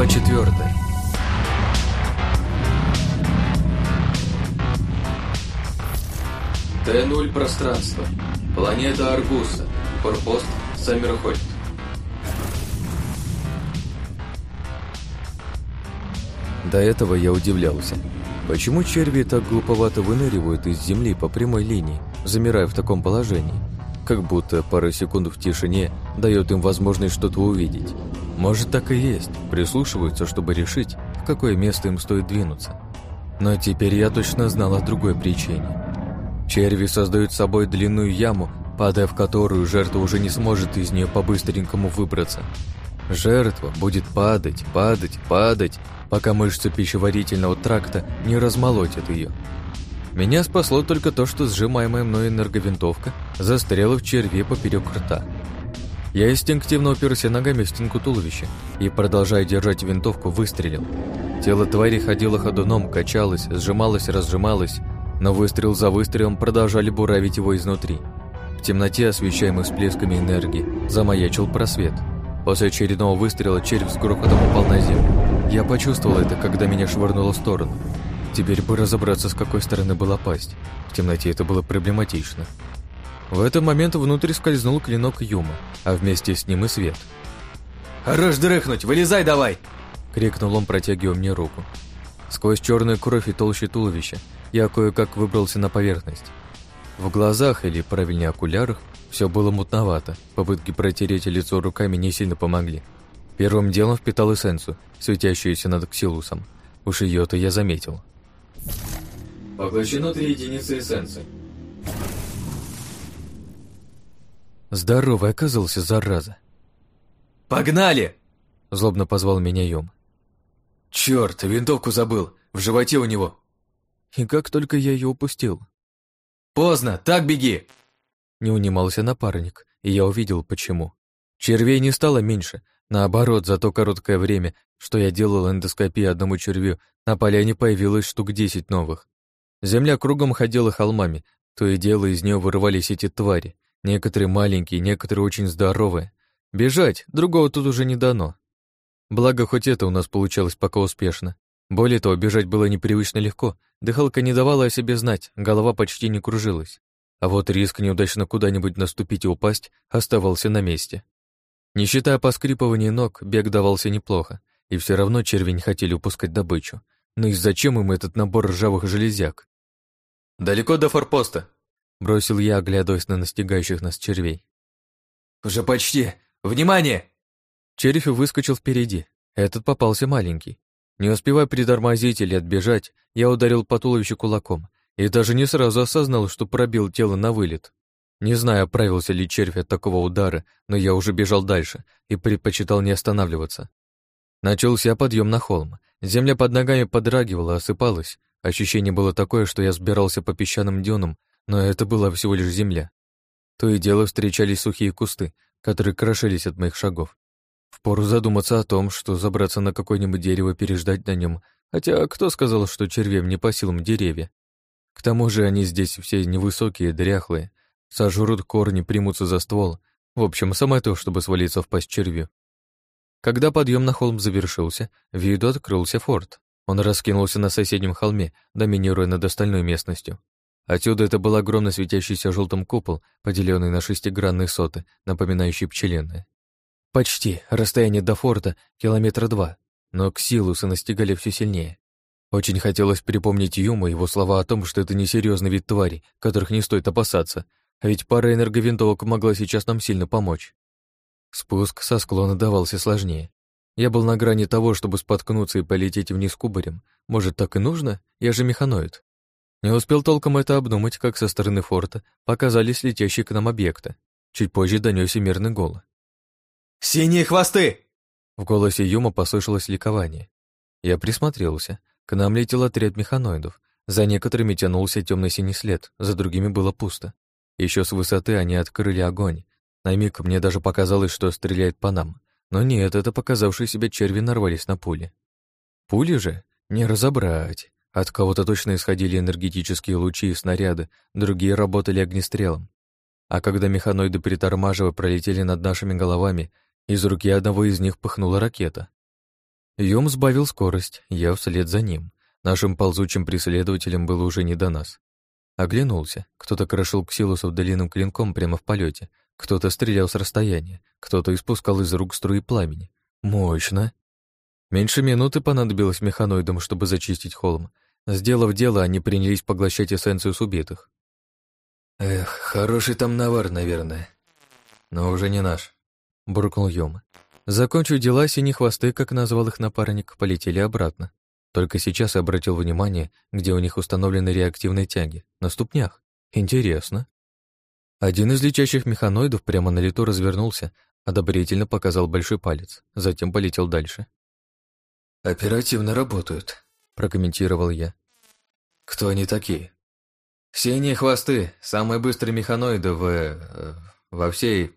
Глава четвертая. Т-0 пространство. Планета Аргуса. Корпост Саммерхольд. До этого я удивлялся. Почему черви так глуповато выныривают из земли по прямой линии, замирая в таком положении? Как будто пара секунд в тишине дает им возможность что-то увидеть. Может, так и есть, прислушиваются, чтобы решить, в какое место им стоит двинуться. Но теперь я точно знал о другой причине. Черви создают собой длинную яму, падая в которую жертва уже не сможет из нее по-быстренькому выбраться. Жертва будет падать, падать, падать, пока мышцы пищеварительного тракта не размолотят ее. Меня спасло только то, что сжимаемая мной энерговинтовка застряла в черве поперек рта. Я инстинктивно уперся ногами в стенку туловища и, продолжая держать винтовку, выстрелил. Тело твари ходило ходуном, качалось, сжималось, разжималось, но выстрел за выстрелом продолжали буравить его изнутри. В темноте, освещаемой всплесками энергии, замаячил просвет. После очередного выстрела червь с грохотом упал на землю. Я почувствовал это, когда меня швырнуло в сторону. Теперь бы разобраться, с какой стороны была пасть. В темноте это было проблематично. В этот момент внутрь скользнул клинок Юма, а вместе с ним и свет. «Хорош дрыхнуть! Вылезай давай!» — крикнул он, протягивая мне руку. Сквозь черную кровь и толще туловища я кое-как выбрался на поверхность. В глазах, или правильнее окулярах, все было мутновато. Попытки протереть лицо руками не сильно помогли. Первым делом впитал эссенцию, светящуюся над ксилусом. Уж ее-то я заметил. Поглощено три единицы эссенции. Здоровый оказался, зараза. «Погнали!» — злобно позвал меня Йом. «Чёрт, винтовку забыл! В животе у него!» И как только я ее упустил. «Поздно! Так беги!» Не унимался напарник, и я увидел, почему. Червей не стало меньше. Наоборот, за то короткое время, что я делал эндоскопию одному червю, на поляне появилось штук десять новых. Земля кругом ходила холмами, то и дело из нее вырывались эти твари. Некоторые маленькие, некоторые очень здоровые. Бежать, другого тут уже не дано. Благо, хоть это у нас получалось пока успешно. Более того, бежать было непривычно легко, дыхалка не давала о себе знать, голова почти не кружилась. А вот риск неудачно куда-нибудь наступить и упасть оставался на месте. Не считая поскрипывания ног, бег давался неплохо, и все равно черви не хотели упускать добычу. Ну и зачем им этот набор ржавых железяк? «Далеко до форпоста?» Бросил я, оглядываясь на настигающих нас червей. «Уже почти! Внимание!» Червь выскочил впереди. Этот попался маленький. Не успевая притормозить или отбежать, я ударил по туловищу кулаком и даже не сразу осознал, что пробил тело на вылет. Не знаю, оправился ли червь от такого удара, но я уже бежал дальше и предпочитал не останавливаться. Начался подъем на холм. Земля под ногами подрагивала, осыпалась. Ощущение было такое, что я сбирался по песчаным дюнам но это была всего лишь земля. То и дело встречались сухие кусты, которые крошились от моих шагов. Впору задуматься о том, что забраться на какое-нибудь дерево, переждать на нем, хотя кто сказал, что червям не по силам деревья? К тому же они здесь все невысокие, дряхлые, сожрут корни, примутся за ствол. В общем, самое то, чтобы свалиться в пасть червю. Когда подъем на холм завершился, виду открылся форт. Он раскинулся на соседнем холме, доминируя над остальной местностью. Отсюда это был огромный светящийся желтым купол, поделенный на шестигранные соты, напоминающие пчелиные. Почти, расстояние до форта километра два, но ксилусы настигали все сильнее. Очень хотелось припомнить Юму его слова о том, что это несерьезный вид твари, которых не стоит опасаться, а ведь пара энерговинтовок могла сейчас нам сильно помочь. Спуск со склона давался сложнее. Я был на грани того, чтобы споткнуться и полететь вниз кубарем. Может, так и нужно? Я же механоид. Не успел толком это обдумать, как со стороны форта показались летящие к нам объекты. Чуть позже донёсся мирный гол. «Синие хвосты!» В голосе Юма послышалось ликование. Я присмотрелся. К нам летел отряд механоидов. За некоторыми тянулся темно синий след, за другими было пусто. Еще с высоты они открыли огонь. На миг мне даже показалось, что стреляет по нам. Но нет, это показавшие себя черви нарвались на пули. Пули же не разобрать. От кого-то точно исходили энергетические лучи и снаряды, другие работали огнестрелом. А когда механоиды притормаживая пролетели над нашими головами, из руки одного из них пыхнула ракета. Юм сбавил скорость, я вслед за ним. Нашим ползучим преследователям было уже не до нас. Оглянулся. Кто-то крошил ксилусов длинным клинком прямо в полете, кто-то стрелял с расстояния, кто-то испускал из рук струи пламени. Мощно. Меньше минуты понадобилось механоидам, чтобы зачистить холм. Сделав дело, они принялись поглощать эссенцию с убитых. «Эх, хороший там навар, наверное. Но уже не наш», — буркнул Йома. Закончив дела, синие хвосты, как назвал их напарник, полетели обратно. Только сейчас обратил внимание, где у них установлены реактивные тяги. На ступнях. Интересно. Один из летящих механоидов прямо на лету развернулся, одобрительно показал большой палец, затем полетел дальше. «Оперативно работают», — прокомментировал я. «Кто они такие?» «Синие хвосты, самые быстрые механоиды в... Э, во всей...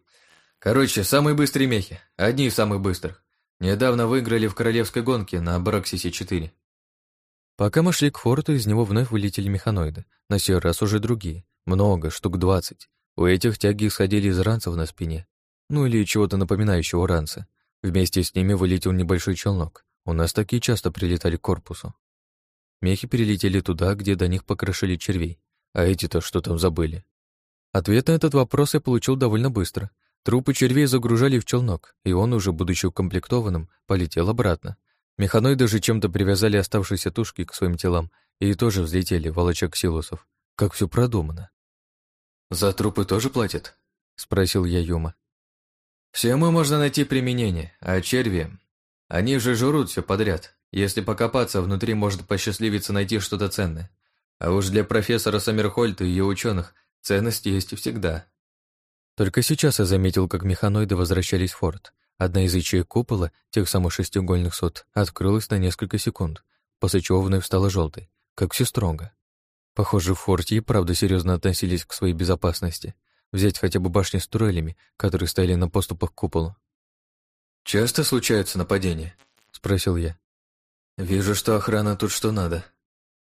Короче, самые быстрые мехи, одни из самых быстрых. Недавно выиграли в королевской гонке на Браксисе-4». Пока мы шли к форту, из него вновь вылетели механоиды, на сей раз уже другие, много, штук двадцать. У этих тяги исходили из ранцев на спине, ну или чего-то напоминающего ранца. Вместе с ними вылетел небольшой челнок. У нас такие часто прилетали к корпусу. Мехи перелетели туда, где до них покрошили червей. А эти-то что там забыли? Ответ на этот вопрос я получил довольно быстро. Трупы червей загружали в челнок, и он, уже будучи укомплектованным, полетел обратно. Механоиды же чем-то привязали оставшиеся тушки к своим телам и тоже взлетели, волоча ксилусов. Как все продумано. «За трупы тоже платят?» — спросил я Юма. «Всему можно найти применение, а черви... Они же жрут все подряд. Если покопаться, внутри может посчастливиться найти что-то ценное. А уж для профессора Саммерхольта и ее ученых ценность есть всегда». Только сейчас я заметил, как механоиды возвращались в форт. Одна из ячеек купола, тех самых шестиугольных сот, открылась на несколько секунд, после чего вновь стала желтой, как все строго. Похоже, в форте и правда серьезно относились к своей безопасности. Взять хотя бы башни с турелями, которые стояли на поступах к куполу. «Часто случаются нападения?» — спросил я. «Вижу, что охрана тут что надо.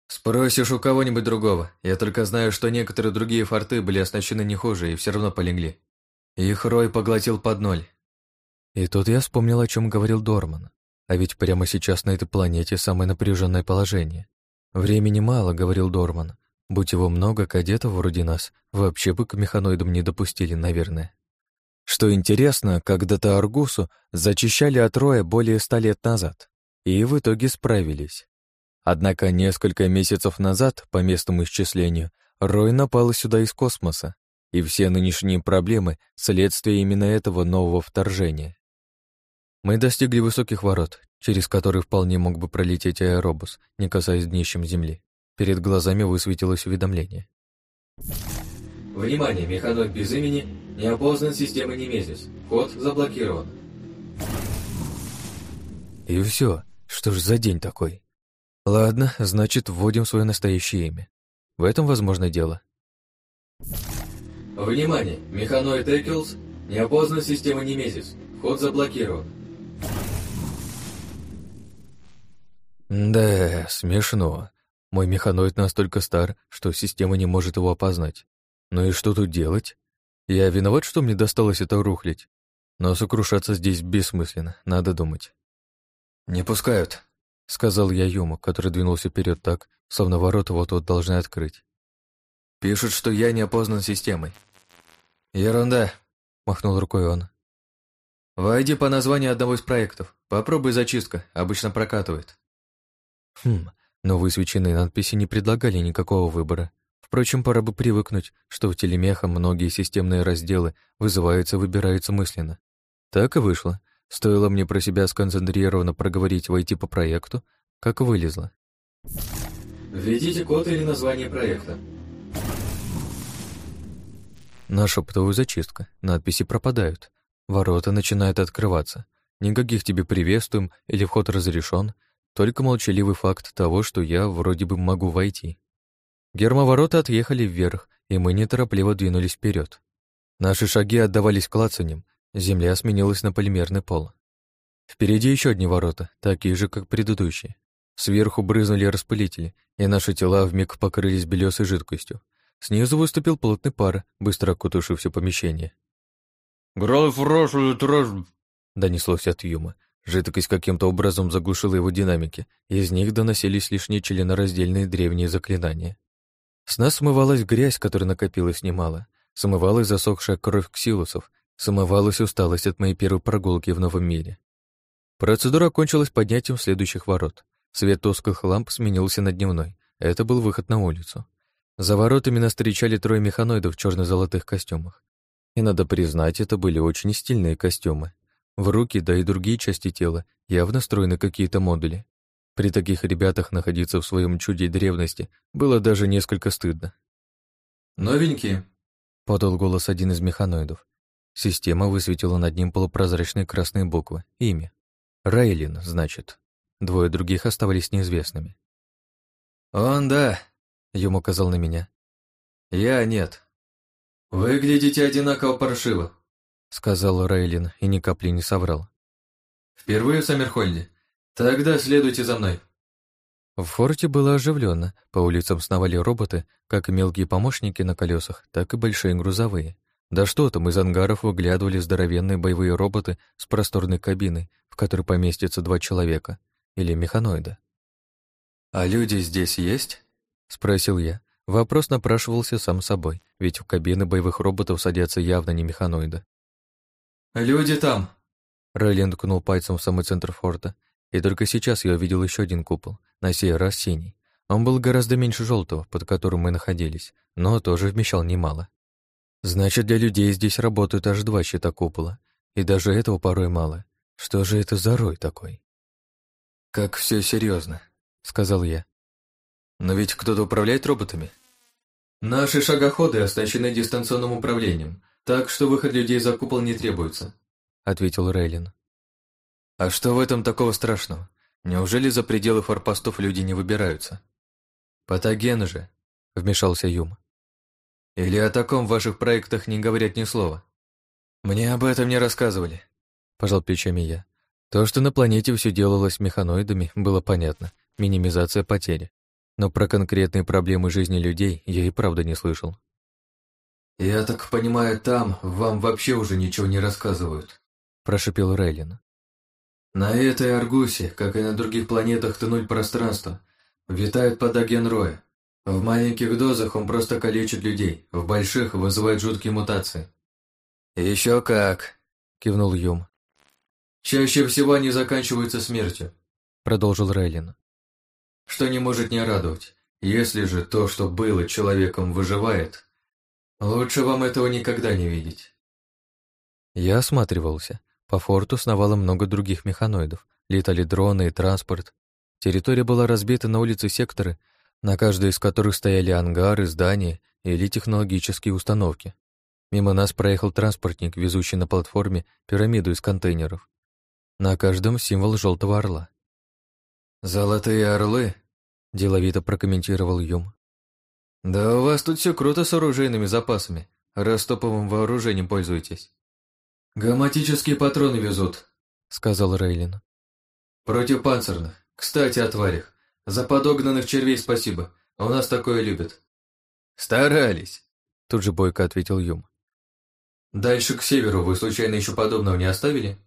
Спросишь у кого-нибудь другого. Я только знаю, что некоторые другие форты были оснащены не хуже и все равно полегли. Их рой поглотил под ноль. И тут я вспомнил, о чем говорил Дорман. А ведь прямо сейчас на этой планете самое напряженное положение. Времени мало, говорил Дорман. Будь его много, кадетов вроде нас вообще бы к механоидам не допустили, наверное. Что интересно, когда-то Аргусу зачищали от роя более ста лет назад. И в итоге справились. Однако несколько месяцев назад, по местному исчислению, Рой напал сюда из космоса, и все нынешние проблемы — следствие именно этого нового вторжения. Мы достигли высоких ворот, через которые вполне мог бы пролететь аэробус, не касаясь днищем земли. Перед глазами высветилось уведомление. Внимание, механоид без имени не опознан системой Немезис. Код заблокирован. И все. Что ж за день такой? Ладно, значит, вводим свое настоящее имя. В этом возможно дело. Внимание, механоид Экилс не опознан системой Немезис. Код заблокирован. Да, смешно. Мой механоид настолько стар, что система не может его опознать. Ну и что тут делать? Я виноват, что мне досталось это рухлить. Но сокрушаться здесь бессмысленно, надо думать. «Не пускают», — сказал я Юму, который двинулся вперед так, словно ворота вот-вот должны открыть. «Пишут, что я не опознан системой». «Ерунда», — махнул рукой он. «Войди по названию одного из проектов. Попробуй зачистка, обычно прокатывает». Хм, но высвеченные надписи не предлагали никакого выбора. Впрочем, пора бы привыкнуть, что в телемеха многие системные разделы вызываются выбираются мысленно. Так и вышло. Стоило мне про себя сконцентрированно проговорить «войти по проекту», как вылезло. Введите код или название проекта. Наша оптовая зачистка. Надписи пропадают. Ворота начинают открываться. Никаких тебе приветствуем или вход разрешен, только молчаливый факт того, что я вроде бы могу войти. Гермоворота отъехали вверх, и мы неторопливо двинулись вперед. Наши шаги отдавались клацаньем, земля сменилась на полимерный пол. Впереди еще одни ворота, такие же, как предыдущие. Сверху брызнули распылители, и наши тела вмиг покрылись белесой жидкостью. Снизу выступил плотный пар, быстро окутавший все помещение. «Грай фрашу траж...» — донеслось от Юма. Жидкость каким-то образом заглушила его динамики, и из них доносились лишь нечленораздельные древние заклинания. С нас смывалась грязь, которая накопилась немало, смывалась засохшая кровь ксилусов, смывалась усталость от моей первой прогулки в новом мире. Процедура окончилась поднятием следующих ворот. Свет тусклых ламп сменился на дневной. Это был выход на улицу. За воротами нас встречали трое механоидов в черно золотых костюмах. И, надо признать, это были очень стильные костюмы. В руки, да и другие части тела явно встроены какие-то модули. При таких ребятах находиться в своем чуде древности было даже несколько стыдно. «Новенькие», — подал голос один из механоидов. Система высветила над ним полупрозрачные красные буквы. Имя. Райлин, значит. Двое других оставались неизвестными. «Он да», — Юм указал на меня. «Я нет». «Выглядите одинаково паршиво», — сказал Рейлин и ни капли не соврал. «Впервые в Саммерхольде? Тогда следуйте за мной». В форте было оживленно, по улицам сновали роботы, как мелкие помощники на колесах, так и большие грузовые. Да что там, из ангаров выглядывали здоровенные боевые роботы с просторной кабиной, в которой поместится два человека, или механоида. «А люди здесь есть?» — спросил я. Вопрос напрашивался сам собой, ведь в кабины боевых роботов садятся явно не механоиды. «Люди там!» Рейлин ткнул пальцем в самый центр форта, и только сейчас я увидел еще один купол, на сей раз синий. Он был гораздо меньше желтого, под которым мы находились, но тоже вмещал немало. Значит, для людей здесь работают аж два щита купола, и даже этого порой мало. Что же это за рой такой? «Как все серьезно, сказал я. «Но ведь кто-то управляет роботами?» «Наши шагоходы оснащены дистанционным управлением, так что выход людей за купол не требуется», — ответил Рейлин. «А что в этом такого страшного? Неужели за пределы форпостов люди не выбираются?» «Патогены же», — вмешался Юм. «Или о таком в ваших проектах не говорят ни слова?» «Мне об этом не рассказывали», — пожал плечами я. То, что на планете все делалось механоидами, было понятно. Минимизация потери. Но про конкретные проблемы жизни людей я и правда не слышал. «Я так понимаю, там вам вообще уже ничего не рассказывают», – прошипел Рейлин. «На этой Аргусе, как и на других планетах Т-0 пространства, витает патоген Роя. В маленьких дозах он просто калечит людей, в больших вызывает жуткие мутации». «Еще как», – кивнул Юм. Чаще всего они заканчиваются смертью, продолжил Рейлин. Что не может не радовать. Если же то, что было человеком, выживает, лучше вам этого никогда не видеть. Я осматривался. По форту сновало много других механоидов. Летали дроны и транспорт. Территория была разбита на улицы секторы, на каждой из которых стояли ангары, здания или технологические установки. Мимо нас проехал транспортник, везущий на платформе пирамиду из контейнеров. На каждом символ желтого орла. «Золотые орлы?» – деловито прокомментировал Юм. «Да у вас тут все круто с оружейными запасами, раз топовым вооружением пользуетесь». «Гоматические патроны везут», — сказал Рейлин. «Против панцирных. Кстати, о тварях. За подогнанных червей спасибо. У нас такое любят». «Старались», — тут же бойко ответил Юм. «Дальше к северу вы случайно еще подобного не оставили?»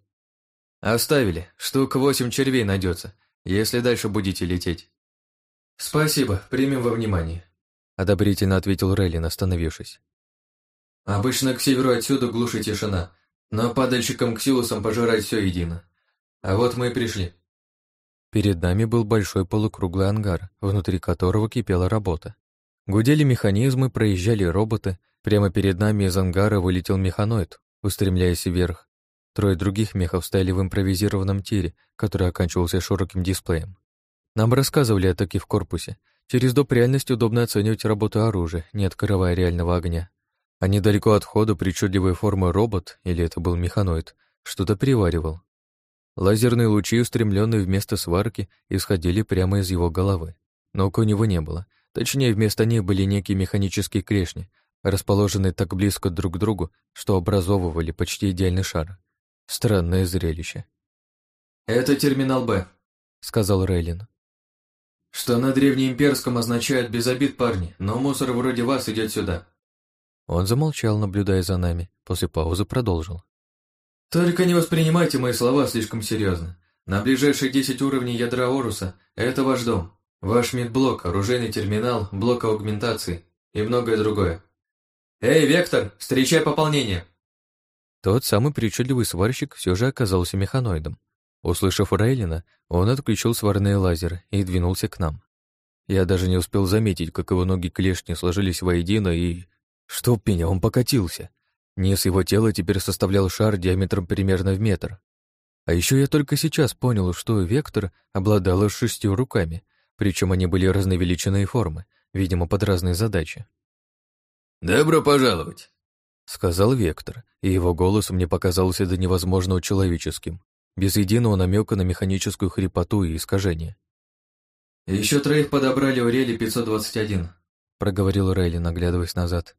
«Оставили. Штук восемь червей найдется, если дальше будете лететь». «Спасибо, примем во внимание», — одобрительно ответил Рейлин, остановившись. «Обычно к северу отсюда глуши тишина, но падальщикам к силусам пожирать все едино. А вот мы и пришли». Перед нами был большой полукруглый ангар, внутри которого кипела работа. Гудели механизмы, проезжали роботы. Прямо перед нами из ангара вылетел механоид, устремляясь вверх. Трое других мехов стояли в импровизированном тире, который оканчивался широким дисплеем. Нам рассказывали о таких в корпусе. Через доп. реальность удобно оценивать работу оружия, не открывая реального огня. А недалеко от входа причудливой формы робот, или это был механоид, что-то приваривал. Лазерные лучи, устремленные вместо сварки, исходили прямо из его головы. Ног у него не было. Точнее, вместо них были некие механические клешни, расположенные так близко друг к другу, что образовывали почти идеальный шар. Странное зрелище. «Это терминал Б», — сказал Рейлин. «Что на древнеимперском означает «без обид, парни», но мусор вроде вас идет сюда». Он замолчал, наблюдая за нами, после паузы продолжил. «Только не воспринимайте мои слова слишком серьезно. На ближайшие 10 уровней ядра Оруса – это ваш дом, ваш медблок, оружейный терминал, блок аугментации и многое другое. Эй, Вектор, встречай пополнение!» Тот самый причудливый сварщик все же оказался механоидом. Услышав Рейлина, он отключил сварные лазеры и двинулся к нам. Я даже не успел заметить, как его ноги клешни сложились воедино и... Чтоб меня, он покатился. Низ его тела теперь составлял шар диаметром примерно в метр. А еще я только сейчас понял, что Вектор обладал шестью руками, причем они были и формы, видимо, под разные задачи. «Добро пожаловать!» — сказал Вектор, и его голос мне показался до невозможного человеческим, без единого намека на механическую хрипоту и искажение. «Еще троих подобрали у рели 521», — проговорил Рейли, наглядываясь назад.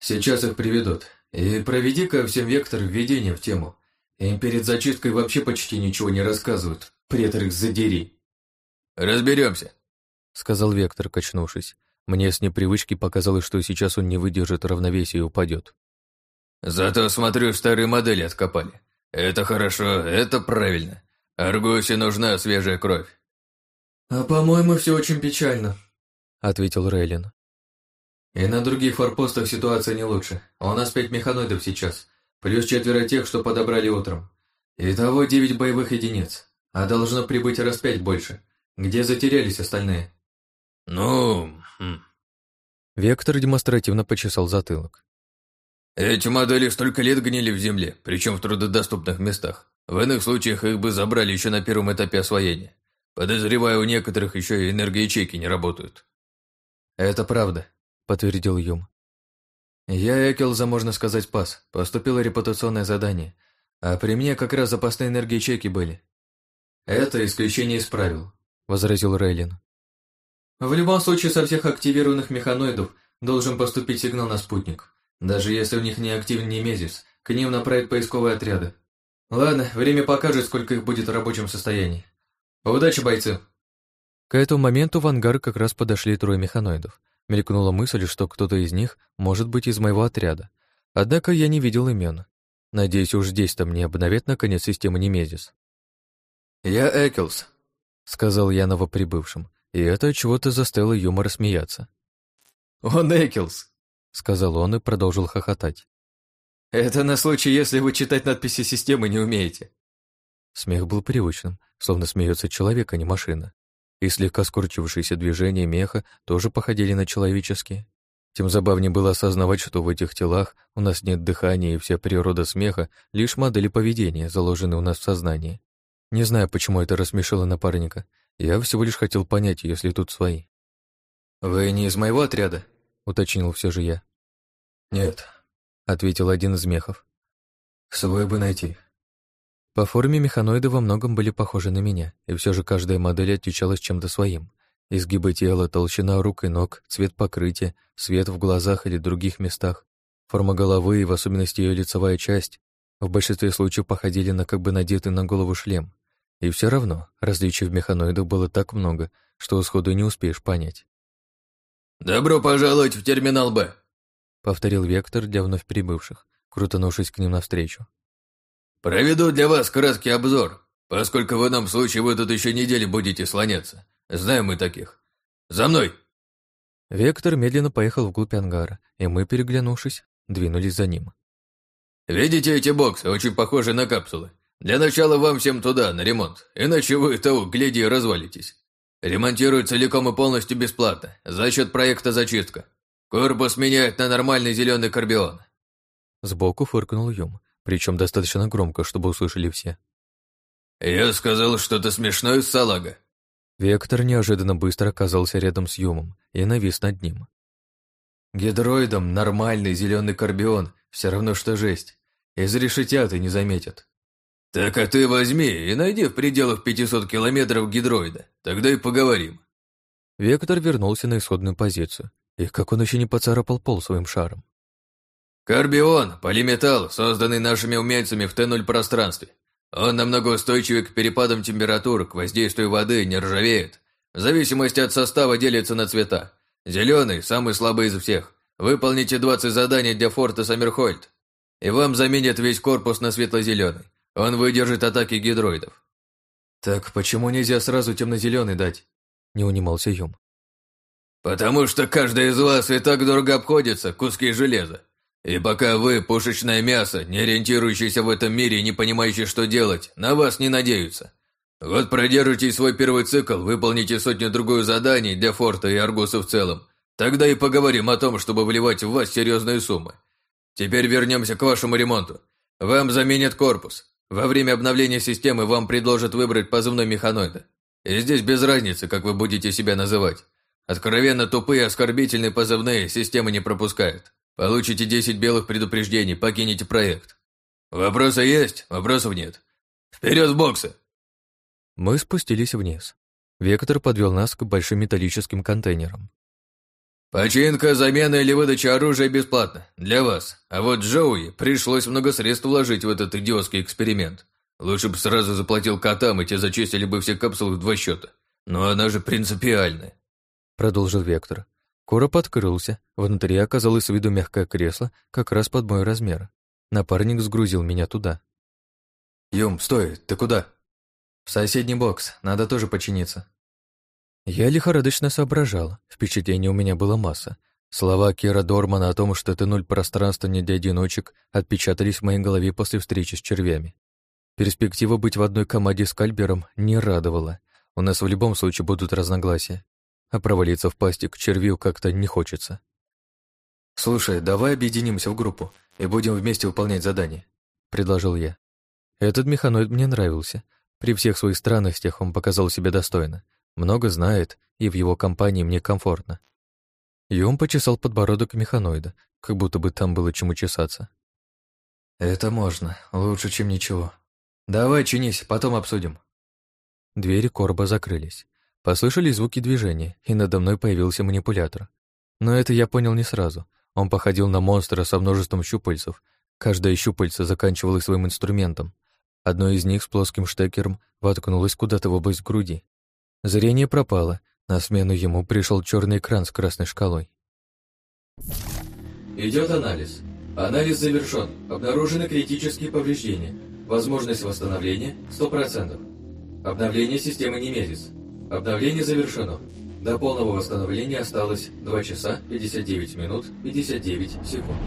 «Сейчас их приведут. И проведи-ка всем Вектор введение в тему. Им перед зачисткой вообще почти ничего не рассказывают. Преторых задери». «Разберемся», — сказал Вектор, качнувшись. Мне с непривычки показалось, что сейчас он не выдержит равновесия и упадет. «Зато, смотрю, старые модели откопали. Это хорошо, это правильно. Аргусе нужна свежая кровь. «А по-моему, все очень печально», — ответил Рейлин. «И на других форпостах ситуация не лучше. У нас пять механоидов сейчас, плюс четверо тех, что подобрали утром. Итого девять боевых единиц, а должно прибыть раз пять больше. Где затерялись остальные?» «Ну...» хм. Вектор демонстративно почесал затылок. «Эти модели столько лет гнили в земле, причем в трудодоступных местах. В иных случаях их бы забрали еще на первом этапе освоения. Подозреваю, у некоторых еще и энергоячейки не работают. Это правда, подтвердил Юм. Я Экелза, можно сказать, пас. Поступило репутационное задание. А при мне как раз запасные энергоячейки были. Это исключение из правил, возразил Рейлин. В любом случае, со всех активированных механоидов должен поступить сигнал на спутник. Даже если у них не активен Немезис, к ним направят поисковые отряды. Ладно, время покажет, сколько их будет в рабочем состоянии. Удачи, бойцы!» К этому моменту в ангар как раз подошли трое механоидов. Мелькнула мысль, что кто-то из них может быть из моего отряда. Однако я не видел имен. Надеюсь, уж здесь-то мне обновят наконец систему Немезис. «Я Экелс», — сказал я новоприбывшим, и это чего-то заставило юмор смеяться. «Он Экелс», — сказал он и продолжил хохотать. «Это на случай, если вы читать надписи системы не умеете». Смех был привычным, словно смеется человек, а не машина. И слегка скорчившиеся движения меха тоже походили на человеческие. Тем забавнее было осознавать, что в этих телах у нас нет дыхания, и вся природа смеха — лишь модели поведения, заложенные у нас в сознании. Не знаю, почему это рассмешило напарника. Я всего лишь хотел понять, если тут свои. «Вы не из моего отряда?» — уточнил все же я. «Нет», — ответил один из мехов. «Свой бы найти. По форме механоиды во многом были похожи на меня, и все же каждая модель отличалась чем-то своим. Изгибы тела, толщина рук и ног, цвет покрытия, свет в глазах или других местах, форма головы и в особенности ее лицевая часть в большинстве случаев походили на как бы надетый на голову шлем. И все равно различий в механоидах было так много, что сходу не успеешь понять. «Добро пожаловать в терминал Б», — повторил Вектор для вновь прибывших, крутанувшись к ним навстречу. «Проведу для вас краткий обзор, поскольку в ином случае вы тут еще недели будете слоняться. Знаем мы таких. За мной!» Вектор медленно поехал вглубь ангара, и мы, переглянувшись, двинулись за ним. «Видите эти боксы, очень похожи на капсулы? Для начала вам всем туда, на ремонт, иначе вы того, гляди, развалитесь. Ремонтируют целиком и полностью бесплатно, за счет проекта «Зачистка». Корпус меняют на нормальный зеленый карбион». Сбоку фыркнул Юм, причем достаточно громко, чтобы услышали все. «Я сказал что-то смешное, салага». Вектор неожиданно быстро оказался рядом с Юмом и навис над ним. «Гидроидом нормальный зеленый карбион, все равно что жесть. Изрешетят и не заметят». «Так а ты возьми и найди в пределах 500 километров гидроида, тогда и поговорим». Вектор вернулся на исходную позицию, и как он еще не поцарапал пол своим шаром. Карбион – полиметалл, созданный нашими умельцами в Т-0 пространстве. Он намного устойчивее к перепадам температур, к воздействию воды, не ржавеет. В зависимости от состава делится на цвета. Зеленый – самый слабый из всех. Выполните 20 заданий для форта Саммерхольд, и вам заменят весь корпус на светло-зеленый. Он выдержит атаки гидроидов. Так почему нельзя сразу темно-зеленый дать? Не унимался Юм. Потому что каждый из вас и так дорого обходится, куски железа. И пока вы, пушечное мясо, не ориентирующиеся в этом мире и не понимающие, что делать, на вас не надеются. Вот продержите свой первый цикл, выполните сотню-другую заданий для форта и Аргуса в целом. Тогда и поговорим о том, чтобы вливать в вас серьезные суммы. Теперь вернемся к вашему ремонту. Вам заменят корпус. Во время обновления системы вам предложат выбрать позывной механоида. И здесь без разницы, как вы будете себя называть. Откровенно тупые оскорбительные позывные система не пропускает. Получите 10 белых предупреждений, покинете проект. Вопросы есть, вопросов нет. Вперед в боксы! Мы спустились вниз. Вектор подвел нас к большим металлическим контейнерам. «Починка, замена или выдача оружия бесплатно. Для вас. А вот Джоуи пришлось много средств вложить в этот идиотский эксперимент. Лучше бы сразу заплатил котам, и те зачистили бы все капсулы в два счета. Но она же принципиальная», — продолжил Вектор. Короб открылся, внутри оказалось с виду мягкое кресло, как раз под мой размер. Напарник сгрузил меня туда. «Юм, стой, ты куда?» «В соседний бокс, надо тоже починиться». Я лихорадочно соображал, впечатлений у меня было масса. Слова Кира Дормана о том, что это нуль пространства не для одиночек, отпечатались в моей голове после встречи с червями. Перспектива быть в одной команде с Кальбером не радовала. У нас в любом случае будут разногласия а провалиться в пасти к червю как-то не хочется. «Слушай, давай объединимся в группу и будем вместе выполнять задание», — предложил я. Этот механоид мне нравился. При всех своих странностях он показал себя достойно. Много знает, и в его компании мне комфортно. И он почесал подбородок механоида, как будто бы там было чему чесаться. «Это можно. Лучше, чем ничего. Давай, чинись, потом обсудим». Двери короба закрылись. Послышались звуки движения, и надо мной появился манипулятор. Но это я понял не сразу. Он походил на монстра со множеством щупальцев. Каждое щупальце заканчивалось своим инструментом. Одно из них с плоским штекером воткнулось куда-то в область груди. Зрение пропало. На смену ему пришел черный экран с красной шкалой. Идет анализ. Анализ завершен. Обнаружены критические повреждения. Возможность восстановления 100%. Обновление системы Немезис. Обновление завершено. До полного восстановления осталось 2 часа 59 минут 59 секунд.